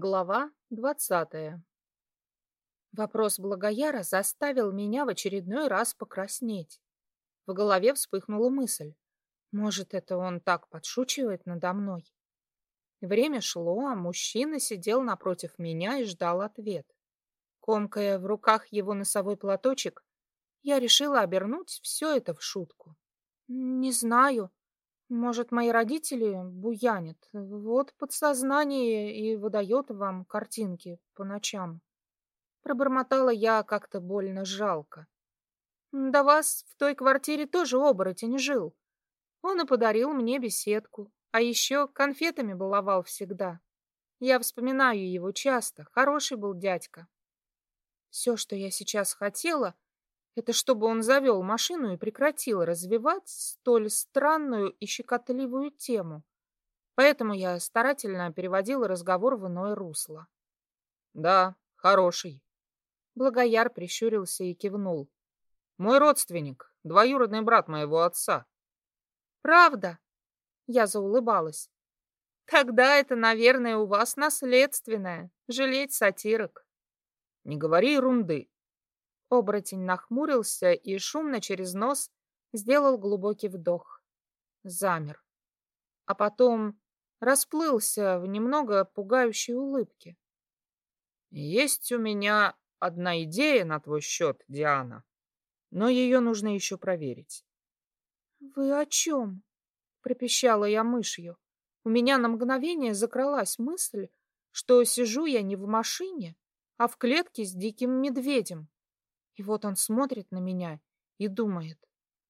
Глава двадцатая Вопрос Благояра заставил меня в очередной раз покраснеть. В голове вспыхнула мысль. Может, это он так подшучивает надо мной? Время шло, а мужчина сидел напротив меня и ждал ответ. Комкая в руках его носовой платочек, я решила обернуть все это в шутку. Не знаю, может, мои родители буянят. Вот подсознание и выдает вам картинки по ночам. Пробормотала я как-то больно жалко. Да вас в той квартире тоже оборотень жил. Он и подарил мне беседку, а еще конфетами баловал всегда. Я вспоминаю его часто, хороший был дядька. Все, что я сейчас хотела — это чтобы он завел машину и прекратил развивать столь странную и щекотливую тему. Поэтому я старательно переводила разговор в иное русло. «Да, хороший». Благояр прищурился и кивнул. «Мой родственник, двоюродный брат моего отца». «Правда?» Я заулыбалась. «Тогда это, наверное, у вас наследственное, жалеть сатирок». «Не говори ерунды», Оборотень нахмурился и шумно через нос сделал глубокий вдох. Замер. А потом расплылся в немного пугающей улыбке. «Есть у меня одна идея на твой счет, Диана, но ее нужно еще проверить». «Вы о чем?» — пропищала я мышью. У меня на мгновение закралась мысль, что сижу я не в машине, а в клетке с диким медведем. И вот он смотрит на меня и думает,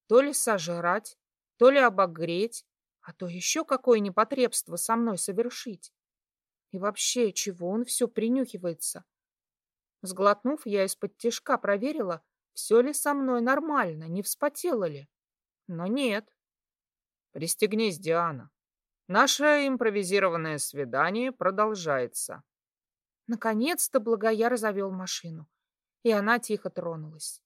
то ли сожрать, то ли обогреть, а то еще какое непотребство со мной совершить. И вообще, чего он все принюхивается? Сглотнув, я из-под тишка проверила, все ли со мной нормально, не вспотела ли. Но нет. Пристегнись, Диана. Наше импровизированное свидание продолжается. Наконец-то Благояр завел машину и она тихо тронулась.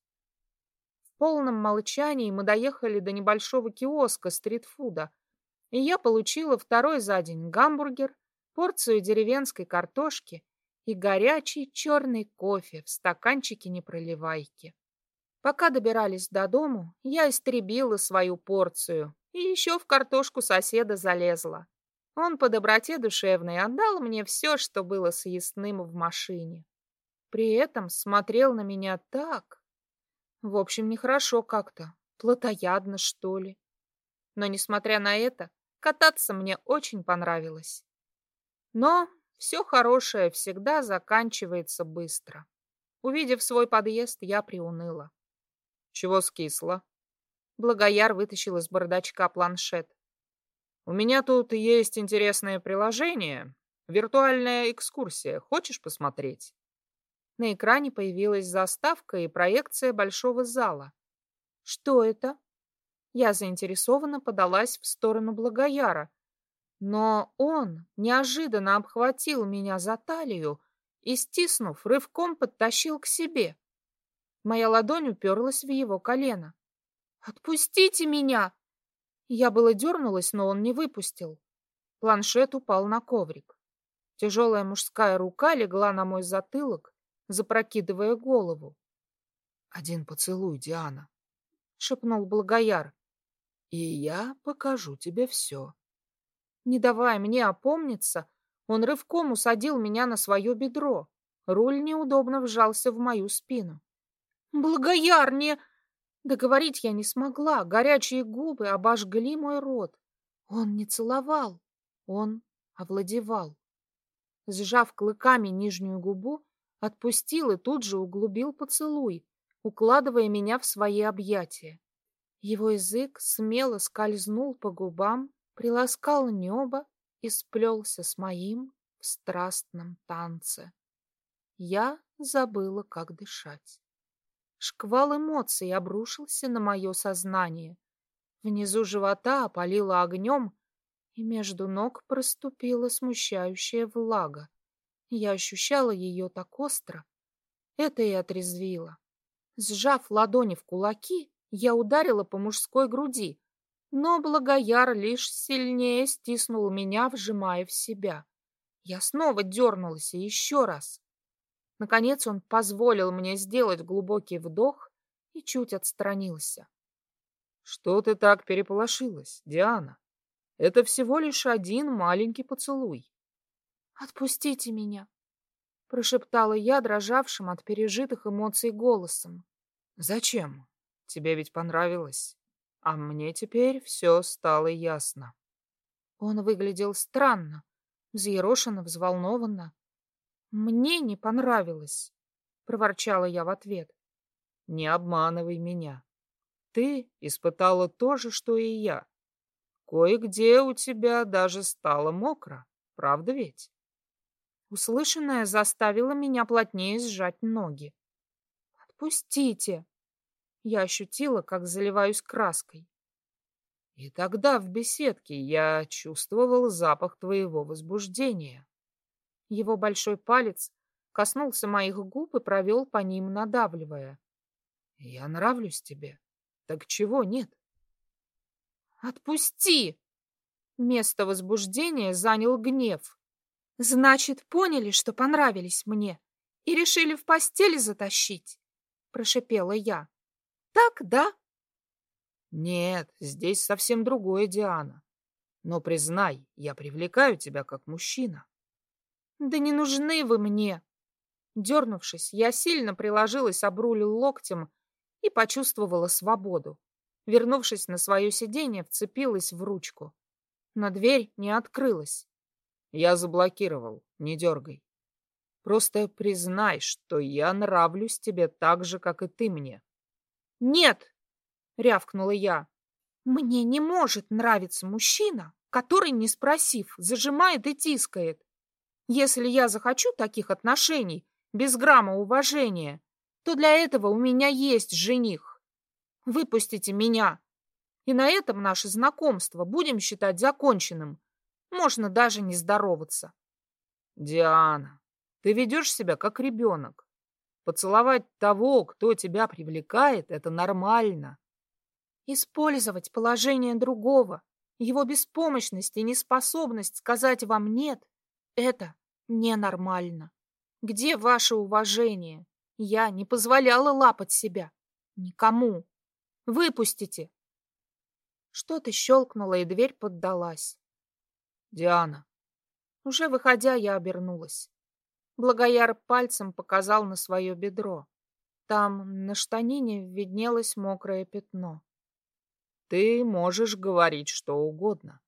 В полном молчании мы доехали до небольшого киоска стритфуда, и я получила второй за день гамбургер, порцию деревенской картошки и горячий черный кофе в стаканчике непроливайки. Пока добирались до дому, я истребила свою порцию и еще в картошку соседа залезла. Он по доброте душевной отдал мне все, что было съестным в машине. При этом смотрел на меня так. В общем, нехорошо как-то, плотоядно, что ли. Но, несмотря на это, кататься мне очень понравилось. Но все хорошее всегда заканчивается быстро. Увидев свой подъезд, я приуныла. Чего скисло? Благояр вытащил из бардачка планшет. У меня тут есть интересное приложение. Виртуальная экскурсия. Хочешь посмотреть? На экране появилась заставка и проекция большого зала. Что это? Я заинтересованно подалась в сторону Благояра, но он неожиданно обхватил меня за талию и, стиснув, рывком подтащил к себе. Моя ладонь уперлась в его колено. «Отпустите меня!» Я было дернулась, но он не выпустил. Планшет упал на коврик. Тяжелая мужская рука легла на мой затылок, запрокидывая голову. «Один поцелуй, Диана», — шепнул Благояр, — «и я покажу тебе все». Не давая мне опомниться, он рывком усадил меня на свое бедро. Руль неудобно вжался в мою спину. «Благояр, не...» Договорить я не смогла. Горячие губы обожгли мой рот. Он не целовал, он овладевал. Сжав клыками нижнюю губу, Отпустил и тут же углубил поцелуй, укладывая меня в свои объятия. Его язык смело скользнул по губам, приласкал небо и сплелся с моим в страстном танце. Я забыла, как дышать. Шквал эмоций обрушился на мое сознание. Внизу живота опалило огнем, и между ног проступила смущающая влага. Я ощущала ее так остро. Это и отрезвило. Сжав ладони в кулаки, я ударила по мужской груди, но Благояр лишь сильнее стиснул меня, вжимая в себя. Я снова дернулась и еще раз. Наконец он позволил мне сделать глубокий вдох и чуть отстранился. Что ты так переполошилась, Диана? Это всего лишь один маленький поцелуй. Отпустите меня, прошептала я дрожавшим от пережитых эмоций голосом. Зачем? Тебе ведь понравилось. А мне теперь все стало ясно. Он выглядел странно, взъерошенно, взволнованно. Мне не понравилось, проворчала я в ответ. Не обманывай меня. Ты испытала то же, что и я. Кое-где у тебя даже стало мокро, правда ведь? Услышанное заставило меня плотнее сжать ноги. «Отпустите!» Я ощутила, как заливаюсь краской. И тогда в беседке я чувствовал запах твоего возбуждения. Его большой палец коснулся моих губ и провел по ним, надавливая. Я нравлюсь тебе. Так чего нет? Отпусти! Место возбуждения занял гнев. Значит, поняли, что понравились мне и решили в постели затащить, прошипела я. Так, да? Нет, здесь совсем другое, Диана. Но признай, я привлекаю тебя как мужчина. Да не нужны вы мне. Дернувшись, я сильно приложилась об руль локтем и почувствовала свободу. Вернувшись на свое сиденье, вцепилась в ручку. Но дверь не открылась. Я заблокировал, не дергай. Просто признай, что я нравлюсь тебе так же, как и ты мне. «Нет!» — рявкнула я. «Мне не может нравиться мужчина, который, не спросив, зажимает и тискает. Если я захочу таких отношений, без грамма уважения, то для этого у меня есть жених. Выпустите меня, и на этом наше знакомство будем считать законченным. Можно даже не здороваться. Диана, ты ведешь себя как ребенок. Поцеловать того, кто тебя привлекает, это нормально. Использовать положение другого, его беспомощность и неспособность сказать вам «нет» — это ненормально. Где ваше уважение? Я не позволяла лапать себя. Никому. Выпустите. Что-то щелкнуло, и дверь поддалась. Диана. Уже выходя, я обернулась. Благояр пальцем показал на свое бедро. Там на штанине виднелось мокрое пятно. Ты можешь говорить что угодно,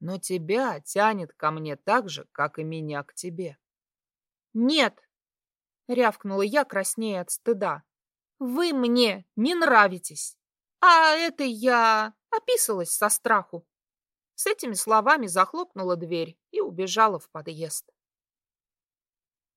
но тебя тянет ко мне так же, как и меня к тебе. Нет, рявкнула я, краснея от стыда. Вы мне не нравитесь. А это я описалась со страху. С этими словами захлопнула дверь и убежала в подъезд.